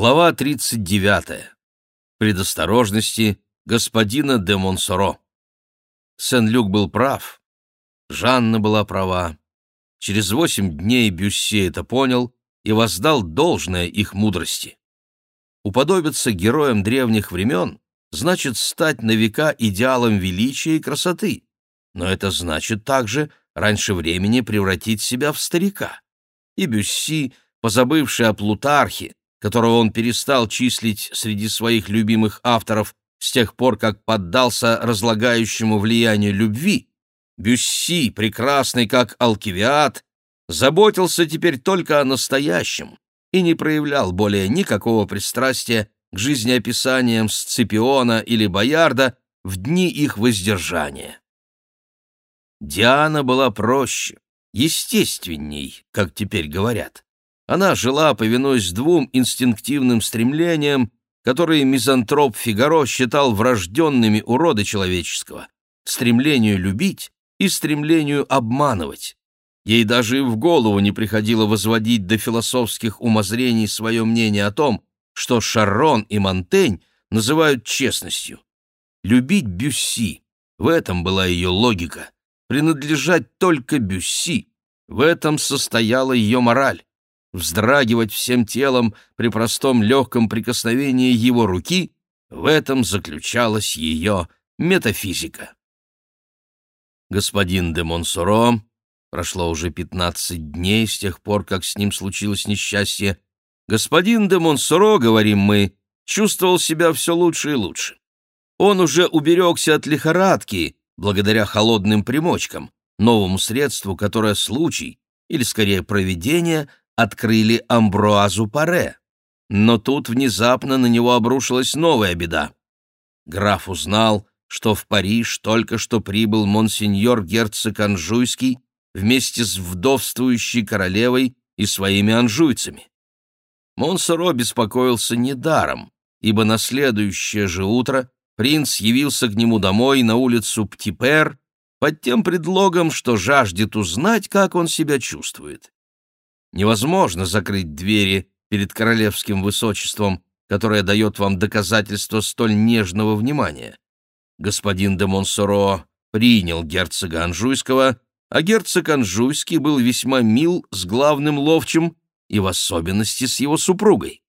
Глава 39. Предосторожности господина де Монсоро. Сен-Люк был прав. Жанна была права. Через восемь дней Бюссе это понял и воздал должное их мудрости. Уподобиться героям древних времен значит стать на века идеалом величия и красоты, но это значит также раньше времени превратить себя в старика. И Бюсси, позабывший о Плутархе, которого он перестал числить среди своих любимых авторов с тех пор, как поддался разлагающему влиянию любви, Бюсси, прекрасный как Алкивиад, заботился теперь только о настоящем и не проявлял более никакого пристрастия к жизнеописаниям Сципиона или Боярда в дни их воздержания. Диана была проще, естественней, как теперь говорят. Она жила, повинуясь двум инстинктивным стремлениям, которые мизантроп Фигаро считал врожденными урода человеческого — стремлению любить и стремлению обманывать. Ей даже и в голову не приходило возводить до философских умозрений свое мнение о том, что Шарон и Монтень называют честностью. Любить Бюсси — в этом была ее логика. Принадлежать только Бюсси — в этом состояла ее мораль. Вздрагивать всем телом при простом легком прикосновении его руки — в этом заключалась ее метафизика. Господин де Монсоро, прошло уже пятнадцать дней с тех пор, как с ним случилось несчастье, господин де Монсоро, говорим мы, чувствовал себя все лучше и лучше. Он уже уберегся от лихорадки, благодаря холодным примочкам, новому средству, которое случай, или скорее провидение, открыли Амбруазу Паре. Но тут внезапно на него обрушилась новая беда. Граф узнал, что в Париж только что прибыл монсеньор герцог Анжуйский вместе с вдовствующей королевой и своими анжуйцами. Монсоро беспокоился недаром, ибо на следующее же утро принц явился к нему домой на улицу Птипер под тем предлогом, что жаждет узнать, как он себя чувствует. Невозможно закрыть двери перед королевским высочеством, которое дает вам доказательство столь нежного внимания. Господин де Монсоро принял герцога Анжуйского, а герцог Анжуйский был весьма мил с главным ловчим и в особенности с его супругой.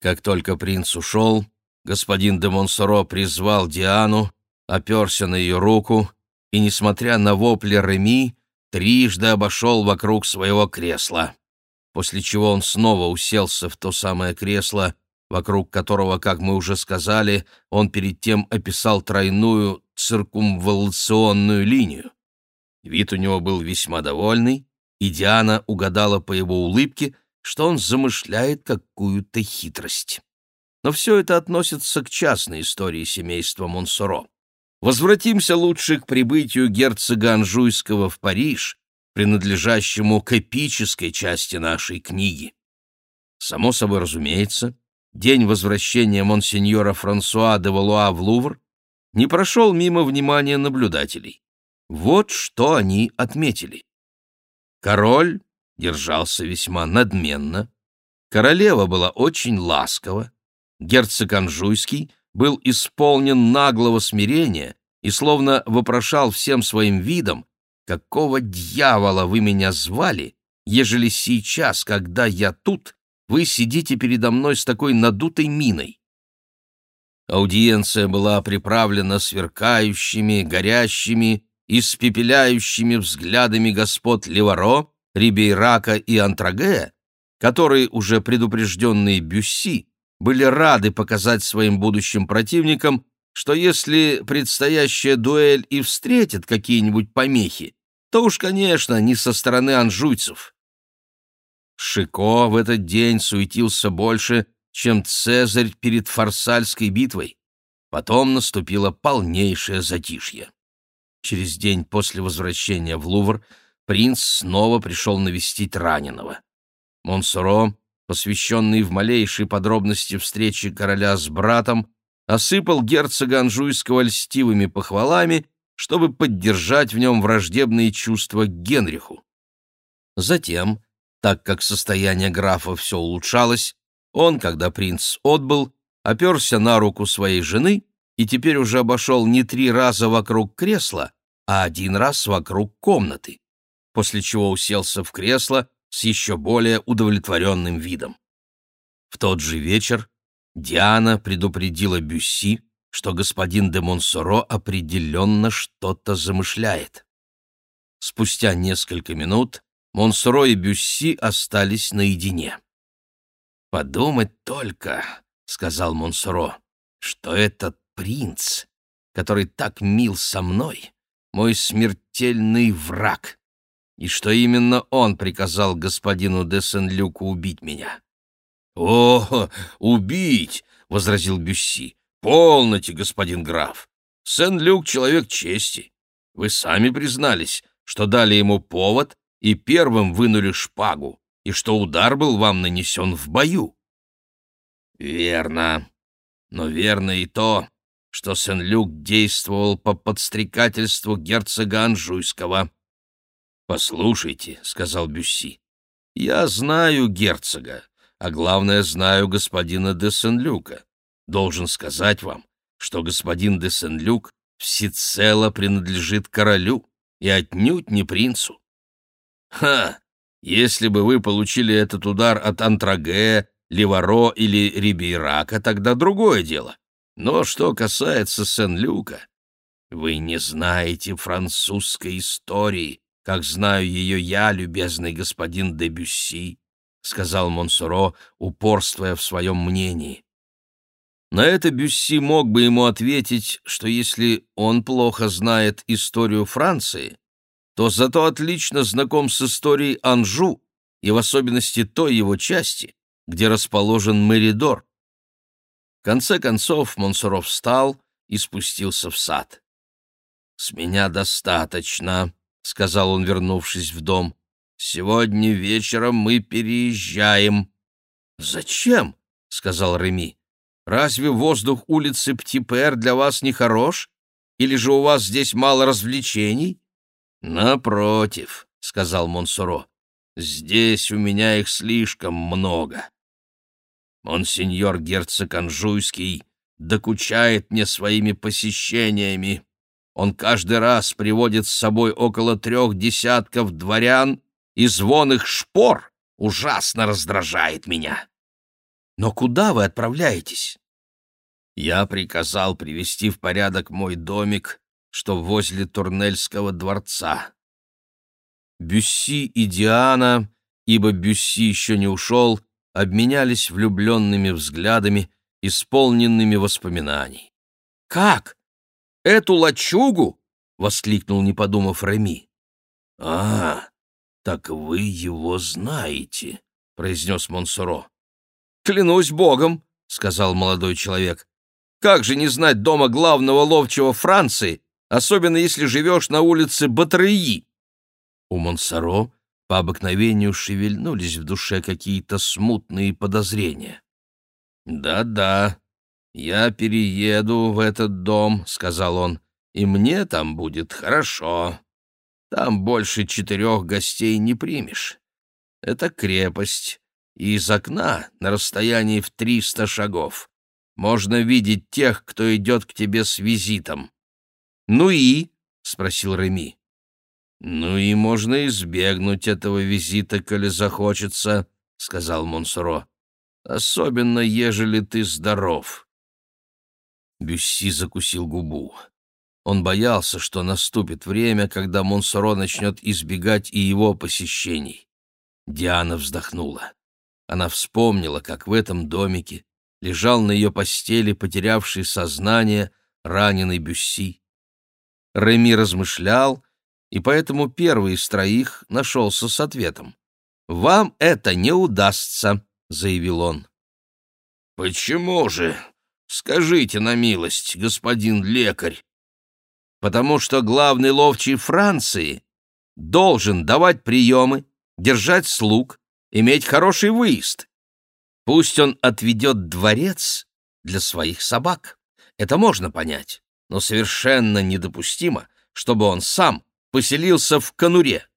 Как только принц ушел, господин де Монсоро призвал Диану, оперся на ее руку и, несмотря на вопли Реми, трижды обошел вокруг своего кресла, после чего он снова уселся в то самое кресло, вокруг которого, как мы уже сказали, он перед тем описал тройную циркумволационную линию. Вид у него был весьма довольный, и Диана угадала по его улыбке, что он замышляет какую-то хитрость. Но все это относится к частной истории семейства Монсоро. Возвратимся лучше к прибытию герцога Анжуйского в Париж, принадлежащему к эпической части нашей книги. Само собой разумеется, день возвращения монсеньора Франсуа де Валуа в Лувр не прошел мимо внимания наблюдателей. Вот что они отметили. Король держался весьма надменно, королева была очень ласкова, герцог Анжуйский — был исполнен наглого смирения и словно вопрошал всем своим видом, «Какого дьявола вы меня звали, ежели сейчас, когда я тут, вы сидите передо мной с такой надутой миной?» Аудиенция была приправлена сверкающими, горящими, испепеляющими взглядами господ Леваро, Рибейрака и Антрагея, которые, уже предупрежденные Бюсси, были рады показать своим будущим противникам, что если предстоящая дуэль и встретит какие-нибудь помехи, то уж, конечно, не со стороны анжуйцев. Шико в этот день суетился больше, чем Цезарь перед Фарсальской битвой. Потом наступило полнейшее затишье. Через день после возвращения в Лувр принц снова пришел навестить раненого. Монсоро посвященный в малейшие подробности встречи короля с братом, осыпал герцога Анжуйского льстивыми похвалами, чтобы поддержать в нем враждебные чувства к Генриху. Затем, так как состояние графа все улучшалось, Он, когда принц отбыл, оперся на руку своей жены и теперь уже обошел не три раза вокруг кресла, а один раз вокруг комнаты, после чего уселся в кресло с еще более удовлетворенным видом. В тот же вечер Диана предупредила Бюсси, что господин де Монсоро определенно что-то замышляет. Спустя несколько минут Монсоро и Бюсси остались наедине. «Подумать только», — сказал Монсоро, — «что этот принц, который так мил со мной, мой смертельный враг, и что именно он приказал господину де Сен-Люку убить меня». «О, убить!» — возразил Бюсси. «Полноте, господин граф. Сен-Люк — человек чести. Вы сами признались, что дали ему повод и первым вынули шпагу и что удар был вам нанесен в бою. Верно. Но верно и то, что Сен-Люк действовал по подстрекательству герцога Анжуйского. «Послушайте», — сказал Бюсси, — «я знаю герцога, а главное, знаю господина де Сен-Люка. Должен сказать вам, что господин де Сен-Люк всецело принадлежит королю и отнюдь не принцу. Ха! Если бы вы получили этот удар от Антраге, Леваро или Рибейрака, тогда другое дело. Но что касается Сен-Люка, вы не знаете французской истории, как знаю ее я, любезный господин де Бюсси, — сказал Монсоро, упорствуя в своем мнении. На это Бюсси мог бы ему ответить, что если он плохо знает историю Франции, то зато отлично знаком с историей Анжу и в особенности той его части, где расположен Меридор. В конце концов Монсоров встал и спустился в сад. «С меня достаточно», — сказал он, вернувшись в дом. «Сегодня вечером мы переезжаем». «Зачем?» — сказал Реми. «Разве воздух улицы Птипер для вас не хорош? Или же у вас здесь мало развлечений?» «Напротив», — сказал Монсоро, — «здесь у меня их слишком много. Монсеньор герцог Анжуйский докучает мне своими посещениями. Он каждый раз приводит с собой около трех десятков дворян, и звон их шпор ужасно раздражает меня. Но куда вы отправляетесь? Я приказал привести в порядок мой домик что возле Турнельского дворца. Бюсси и Диана, ибо Бюсси еще не ушел, обменялись влюбленными взглядами, исполненными воспоминаний. «Как? Эту лачугу?» — воскликнул, не подумав Реми. «А, так вы его знаете», — произнес Монсоро. «Клянусь богом», — сказал молодой человек. «Как же не знать дома главного ловчего Франции, особенно если живешь на улице Батреи. У Монсоро по обыкновению шевельнулись в душе какие-то смутные подозрения. «Да-да, я перееду в этот дом», — сказал он, — «и мне там будет хорошо. Там больше четырех гостей не примешь. Это крепость, и из окна на расстоянии в триста шагов можно видеть тех, кто идет к тебе с визитом. «Ну и?» — спросил Реми. «Ну и можно избегнуть этого визита, коли захочется», — сказал Монсоро. «Особенно, ежели ты здоров». Бюсси закусил губу. Он боялся, что наступит время, когда Монсоро начнет избегать и его посещений. Диана вздохнула. Она вспомнила, как в этом домике лежал на ее постели потерявший сознание раненый Бюсси. Реми размышлял, и поэтому первый из троих нашелся с ответом. «Вам это не удастся», — заявил он. «Почему же? Скажите на милость, господин лекарь». «Потому что главный ловчий Франции должен давать приемы, держать слуг, иметь хороший выезд. Пусть он отведет дворец для своих собак. Это можно понять но совершенно недопустимо, чтобы он сам поселился в конуре.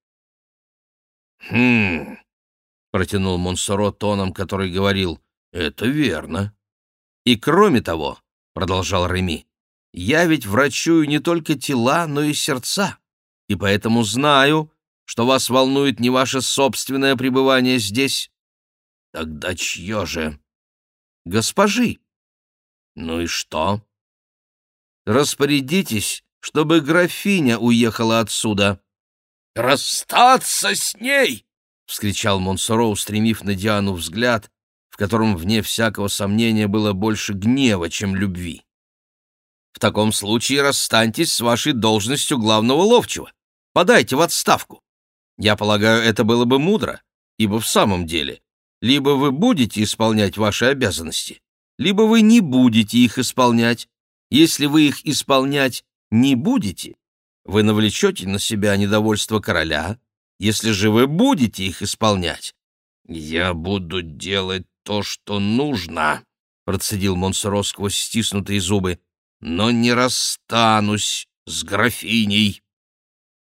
«Хм...» — протянул Монсоро тоном, который говорил, Это верно. И кроме того, — продолжал Реми, — я ведь врачую не только тела, но и сердца, и поэтому знаю, что вас волнует не ваше собственное пребывание здесь. Тогда чье же? Госпожи. Ну и что? Распорядитесь, чтобы графиня уехала отсюда. «Расстаться с ней!» — вскричал Монсоро, устремив на Диану взгляд, котором, вне всякого сомнения, было больше гнева, чем любви. «В таком случае расстаньтесь с вашей должностью главного ловчего. Подайте в отставку. Я полагаю, это было бы мудро, ибо в самом деле либо вы будете исполнять ваши обязанности, либо вы не будете их исполнять. Если вы их исполнять не будете, вы навлечете на себя недовольство короля. Если же вы будете их исполнять, я буду делать то, что нужно, процедил Монсоро сквозь стиснутые зубы, но не расстанусь с графиней.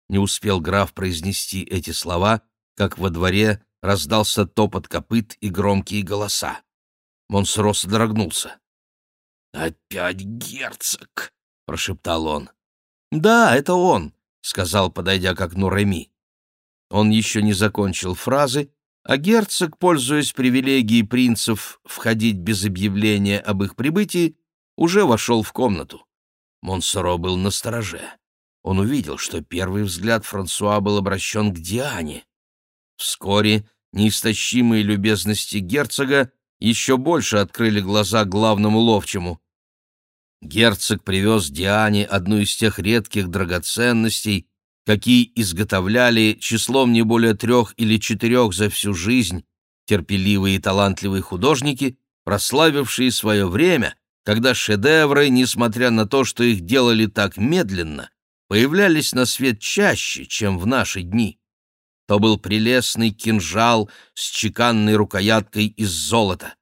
Не успел граф произнести эти слова, как во дворе раздался топот копыт и громкие голоса. Монсоро содрогнулся. «Опять герцог!» — прошептал он. «Да, это он», — сказал, подойдя к окну Реми. Он еще не закончил фразы, а герцог, пользуясь привилегией принцев входить без объявления об их прибытии, уже вошел в комнату. Монсоро был на стороже он увидел, что первый взгляд Франсуа был обращен к Диане. Вскоре неистощимые любезности герцога еще больше открыли глаза главному ловчему. Герцог привез Диане одну из тех редких драгоценностей, какие изготовляли числом не более трех или четырех за всю жизнь терпеливые и талантливые художники, прославившие свое время, когда шедевры, несмотря на то, что их делали так медленно, появлялись на свет чаще, чем в наши дни. То был прелестный кинжал с чеканной рукояткой из золота.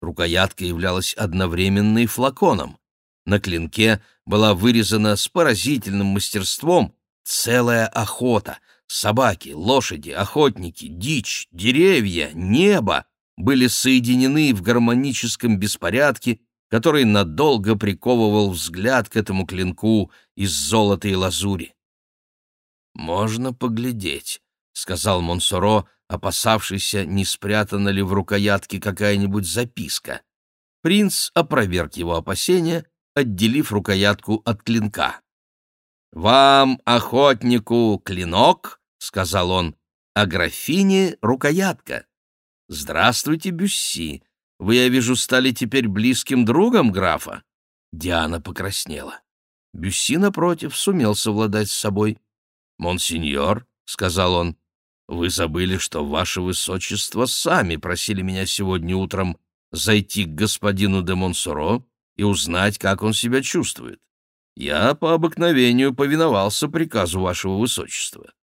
Рукоятка являлась одновременно флаконом. На клинке была вырезана с поразительным мастерством целая охота. Собаки, лошади, охотники, дичь, деревья, небо были соединены в гармоническом беспорядке который надолго приковывал взгляд к этому клинку из золота и лазури. «Можно поглядеть», — сказал Монсоро, опасавшийся, не спрятана ли в рукоятке какая-нибудь записка. Принц опроверг его опасения, отделив рукоятку от клинка. «Вам, охотнику, клинок», — сказал он, — «а графине — рукоятка. Здравствуйте, Бюсси, вы, я вижу, стали теперь близким другом графа?» Диана покраснела. Бюсси, напротив, сумел совладать с собой. «Монсеньор», — сказал он, — «вы забыли, что ваше высочество сами просили меня сегодня утром зайти к господину де Монсоро и узнать, как он себя чувствует. Я по обыкновению повиновался приказу вашего высочества».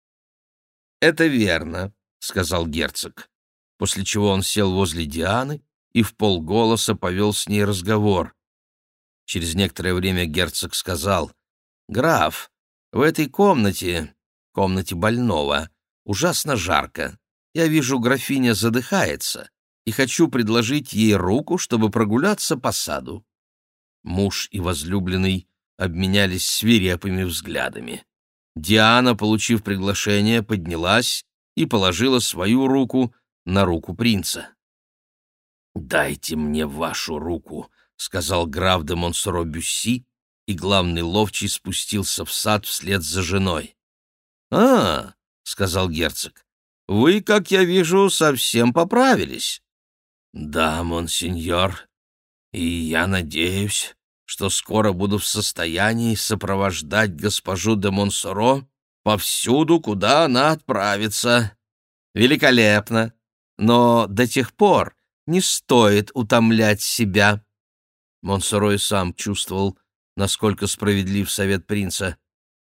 «Это верно», — сказал герцог, после чего он сел возле Дианы и в полголоса повел с ней разговор. Через некоторое время герцог сказал, «Граф, в этой комнате, комнате больного, ужасно жарко. Я вижу, графиня задыхается, и хочу предложить ей руку, чтобы прогуляться по саду». Муж и возлюбленный обменялись свирепыми взглядами. Диана, получив приглашение, поднялась и положила свою руку на руку принца. «Дайте мне вашу руку», — сказал граф де Монсоро Бюсси, и главный ловчий спустился в сад вслед за женой. «А, — сказал герцог, — вы, как я вижу, совсем поправились». «Да, монсеньор, и я надеюсь, что скоро буду в состоянии сопровождать госпожу де Монсоро повсюду, куда она отправится». «Великолепно! Но до тех пор, не стоит утомлять себя. Монсоро сам чувствовал, насколько справедлив совет принца.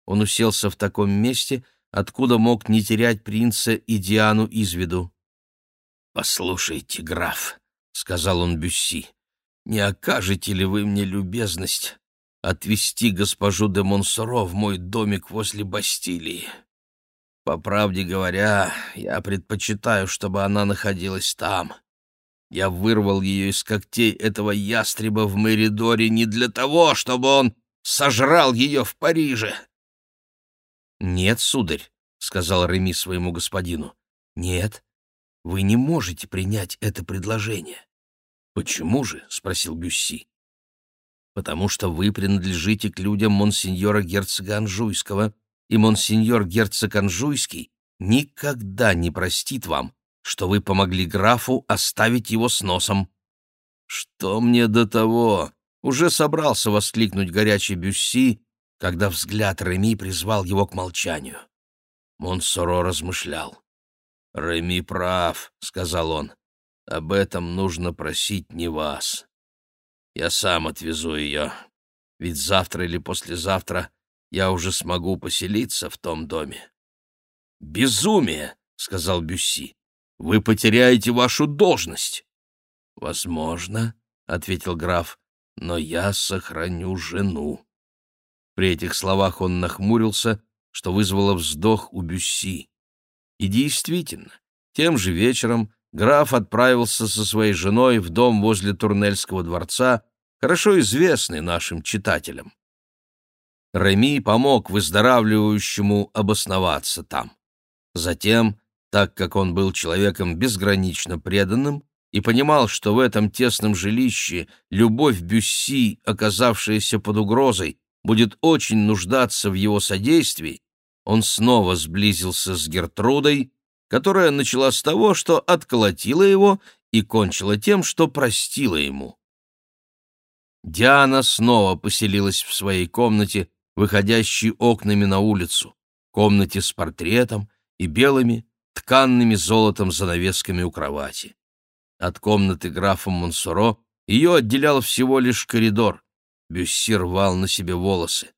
Он уселся в таком месте, откуда мог не терять принца и Диану из виду. «Послушайте, граф», — сказал он Бюсси, — «не окажете ли вы мне любезность отвезти госпожу де Монсоро в мой домик возле Бастилии? По правде говоря, я предпочитаю, чтобы она находилась там. Я вырвал ее из когтей этого ястреба в Меридоре не для того, чтобы он сожрал ее в Париже. «Нет, сударь», — сказал Реми своему господину, — «нет, вы не можете принять это предложение». «Почему же?» — спросил Бюсси. «Потому что вы принадлежите к людям монсеньора герцога Анжуйского, и монсеньор герцог Анжуйский никогда не простит вам, что вы помогли графу оставить его с носом». «Что мне до того?» — уже собрался воскликнуть горячий Бюсси, когда взгляд Реми призвал его к молчанию. Монсоро размышлял. «Реми прав», — сказал он. «Об этом нужно просить не вас. Я сам отвезу ее, ведь завтра или послезавтра я уже смогу поселиться в том доме». «Безумие!» — сказал Бюсси. Вы потеряете вашу должность. Возможно, ответил граф, но я сохраню жену. При этих словах он нахмурился, что вызвало вздох у Бюсси. И действительно, тем же вечером граф отправился со своей женой в дом возле Турнельского дворца, хорошо известный нашим читателям. Реми помог выздоравливающему обосноваться там. Затем так как он был человеком безгранично преданным и понимал, что в этом тесном жилище любовь Бюсси, оказавшаяся под угрозой, будет очень нуждаться в его содействии, он снова сблизился с Гертрудой, которая начала с того, что отколотила его и кончила тем, что простила ему. Диана снова поселилась в своей комнате, выходящей окнами на улицу, комнате с портретом и белыми, тканными золотом занавесками у кровати. От комнаты графа Монсоро ее отделял всего лишь коридор. Бюсси рвал на себе волосы.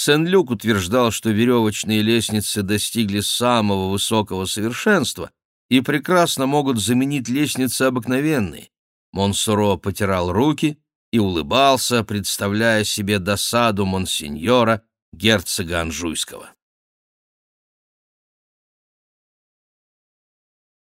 Сен-Люк утверждал, что веревочные лестницы достигли самого высокого совершенства и прекрасно могут заменить лестницы обыкновенные. Монсоро потирал руки и улыбался, представляя себе досаду монсеньора, герцога Анжуйского.